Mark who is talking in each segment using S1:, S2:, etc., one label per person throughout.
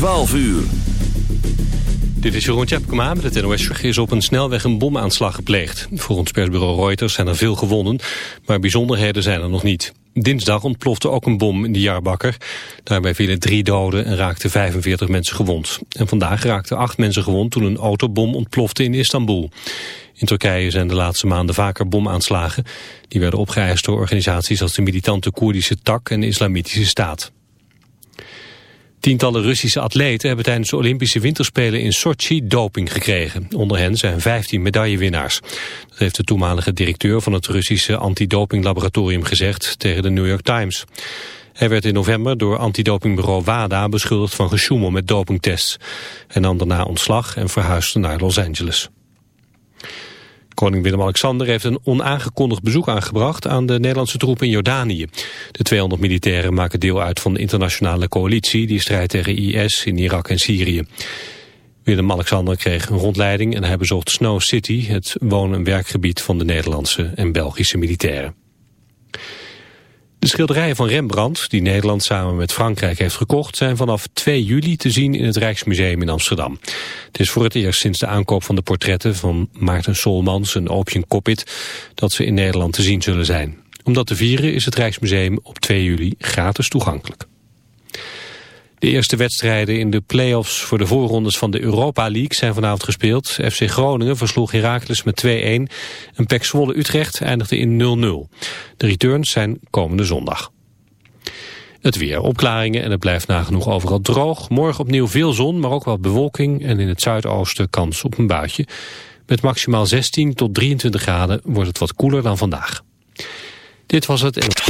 S1: 12 uur.
S2: Dit is Jeroen Tjepkema met het NOS. is op een snelweg een bomaanslag gepleegd. Volgens persbureau Reuters zijn er veel gewonden, maar bijzonderheden zijn er nog niet. Dinsdag ontplofte ook een bom in de Jaarbakker. Daarbij vielen drie doden en raakten 45 mensen gewond. En vandaag raakten acht mensen gewond toen een autobom ontplofte in Istanbul. In Turkije zijn de laatste maanden vaker bomaanslagen. Die werden opgeëist door organisaties als de militante Koerdische Tak en de Islamitische Staat. Tientallen Russische atleten hebben tijdens de Olympische Winterspelen in Sochi doping gekregen. Onder hen zijn 15 medaillewinnaars. Dat heeft de toenmalige directeur van het Russische antidopinglaboratorium gezegd tegen de New York Times. Hij werd in november door antidopingbureau WADA beschuldigd van gesjoemel met dopingtests. Hij nam daarna ontslag en verhuisde naar Los Angeles. Koning Willem-Alexander heeft een onaangekondigd bezoek aangebracht aan de Nederlandse troepen in Jordanië. De 200 militairen maken deel uit van de internationale coalitie die strijdt tegen IS in Irak en Syrië. Willem-Alexander kreeg een rondleiding en hij bezocht Snow City, het woon- en werkgebied van de Nederlandse en Belgische militairen. De schilderijen van Rembrandt, die Nederland samen met Frankrijk heeft gekocht, zijn vanaf 2 juli te zien in het Rijksmuseum in Amsterdam. Het is voor het eerst sinds de aankoop van de portretten van Maarten Solmans en Opium Koppit dat ze in Nederland te zien zullen zijn. Om dat te vieren is het Rijksmuseum op 2 juli gratis toegankelijk. De eerste wedstrijden in de play-offs voor de voorrondes van de Europa League zijn vanavond gespeeld. FC Groningen versloeg Heracles met 2-1 en PEC Zwolle Utrecht eindigde in 0-0. De returns zijn komende zondag. Het weer, opklaringen en het blijft nagenoeg overal droog. Morgen opnieuw veel zon, maar ook wat bewolking en in het zuidoosten kans op een buitje. Met maximaal 16 tot 23 graden wordt het wat koeler dan vandaag. Dit was het.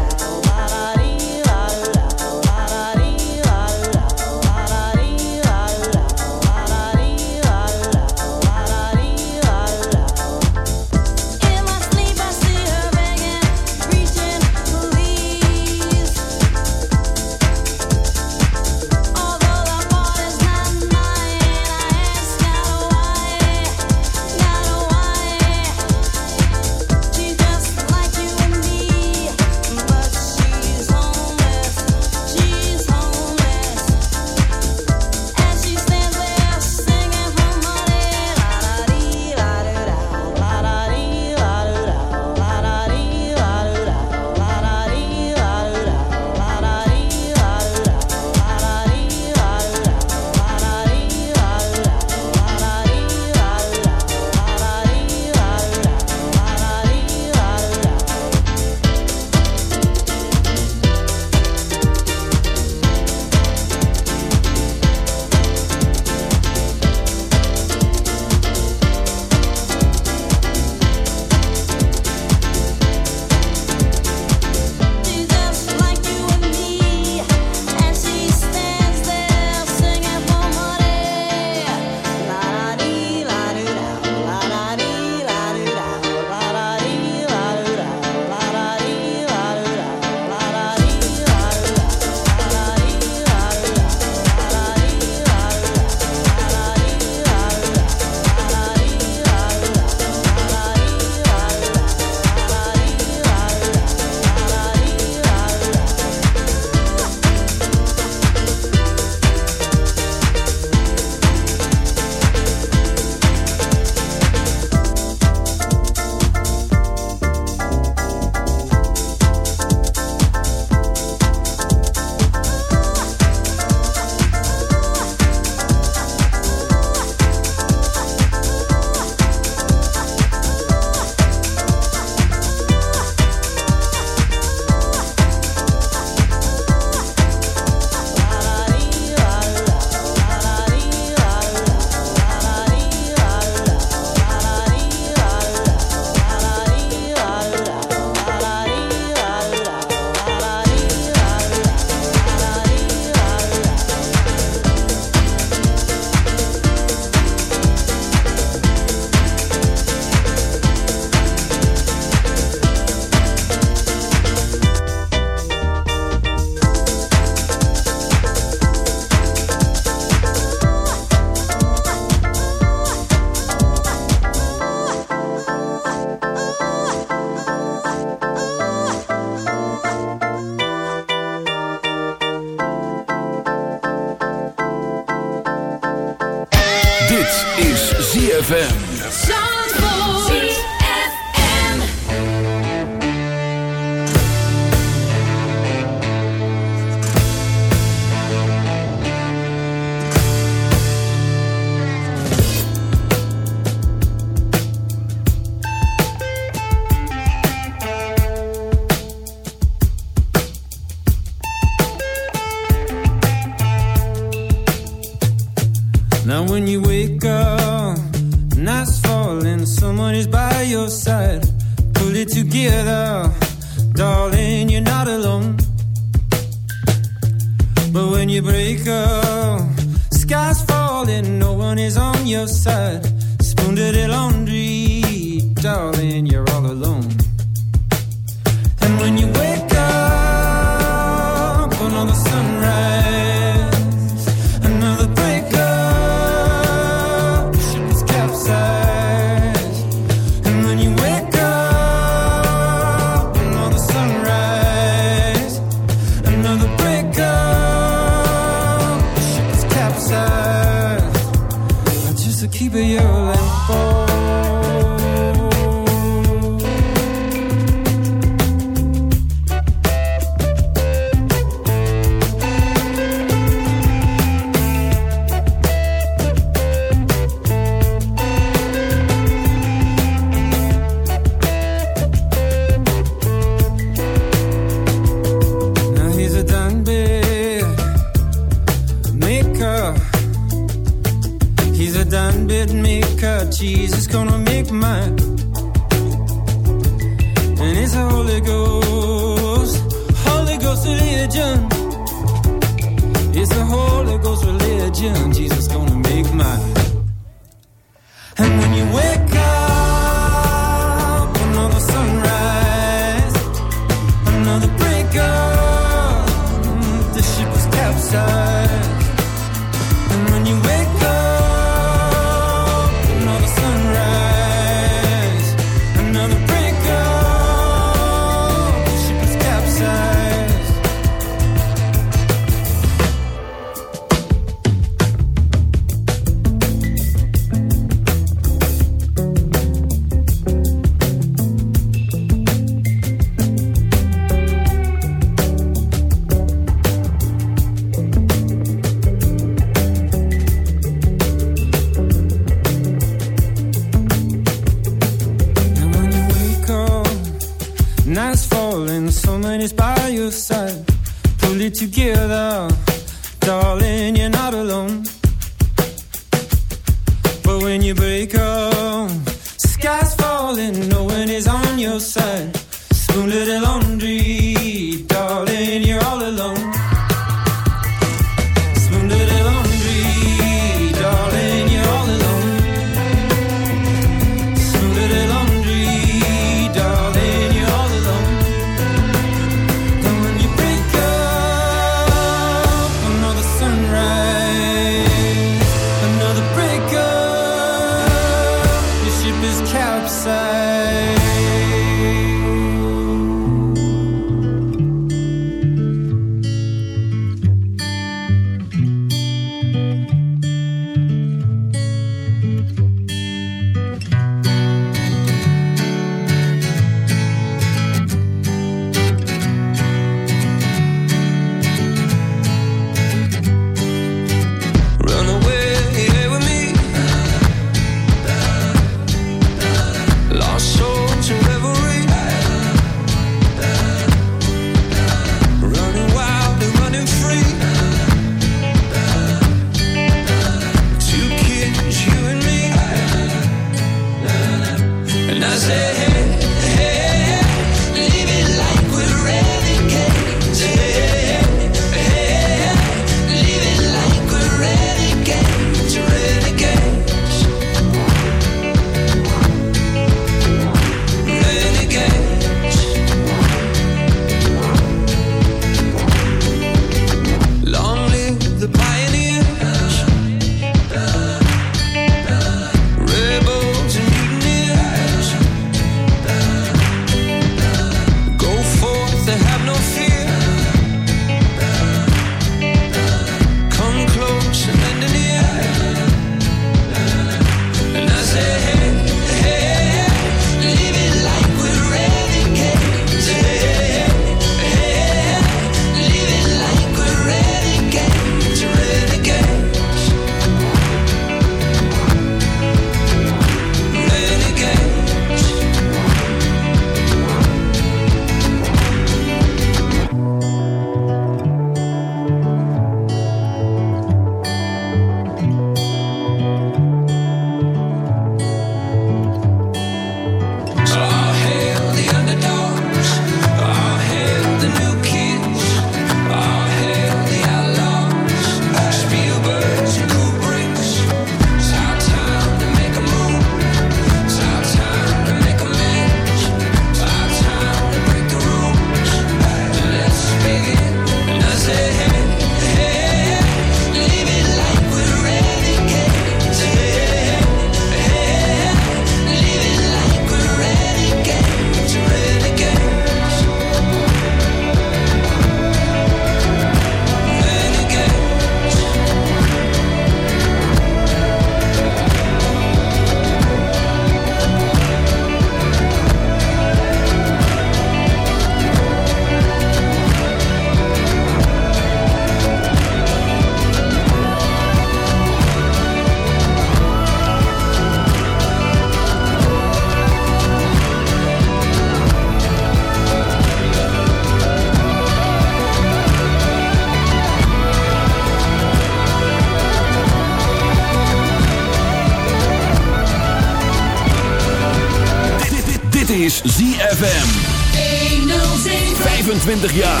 S3: 25 jaar.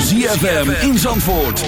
S3: ZFM in Zandvoort.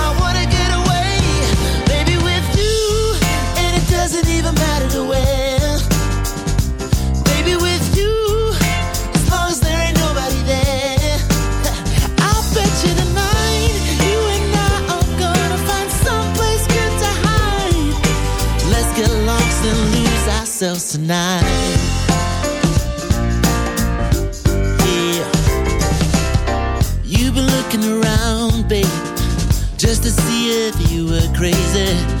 S4: even. Baby, with you, as long as there ain't nobody there, I'll bet you tonight, you and I are gonna find someplace good to hide. Let's get lost and lose ourselves tonight. Yeah, you've been looking around, babe, just to see if you were crazy.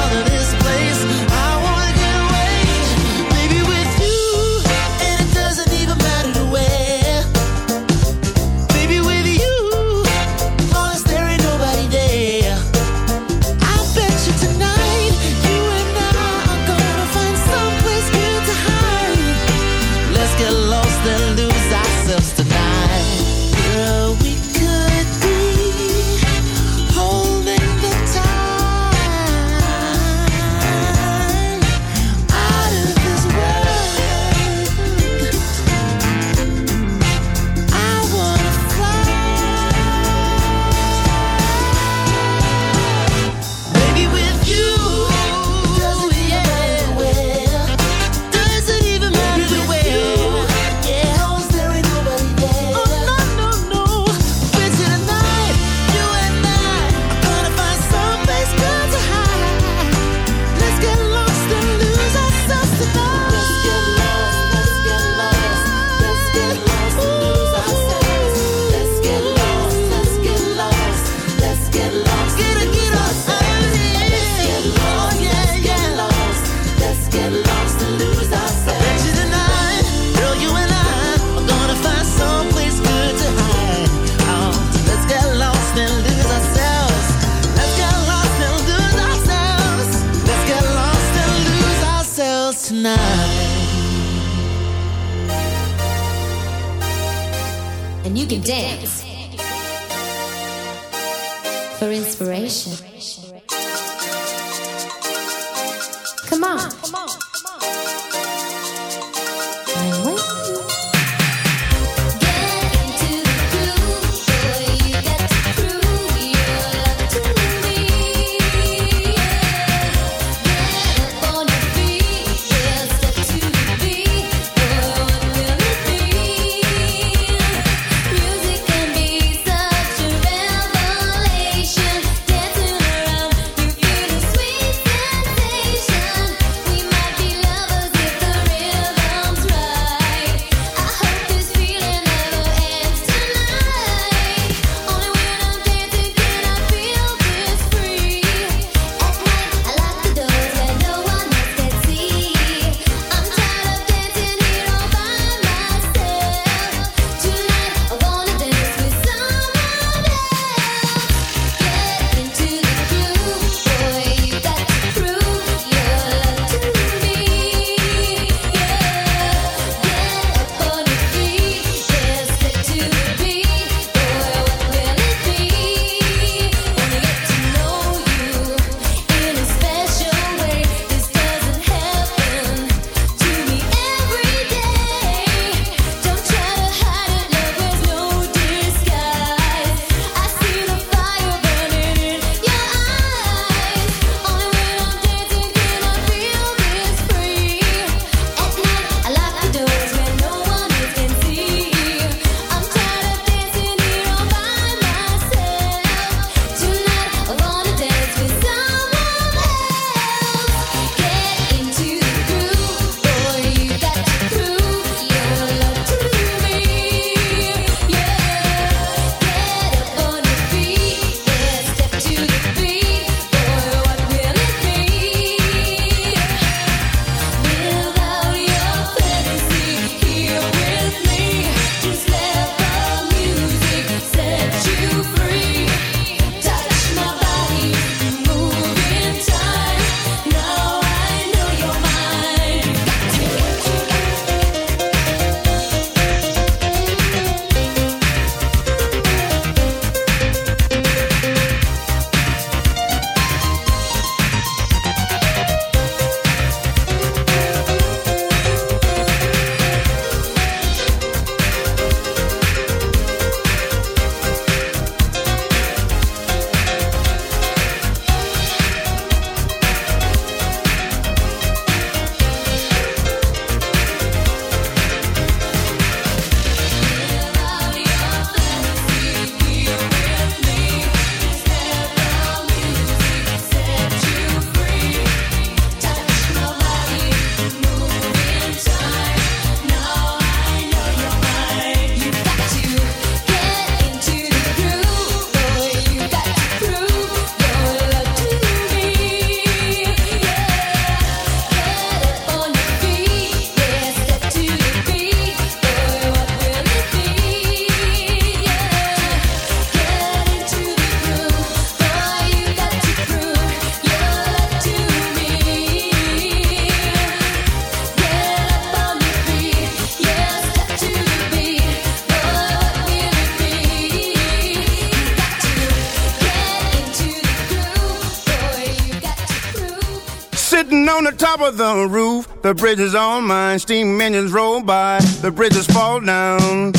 S4: the
S5: bridge is all mine. Steam engines roll by, the bridges fall down,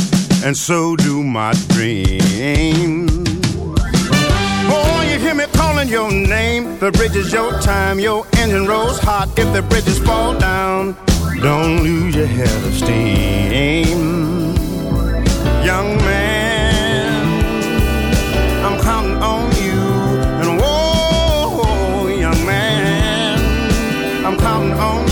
S5: and so do my dreams. Boy, you hear me calling your name. The bridge is your time, your engine rolls hot. If the bridges fall down, don't lose your head of steam. Young man, I'm counting on you. And whoa, young man, I'm counting on you.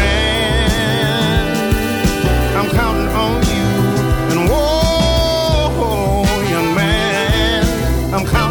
S5: I'm counting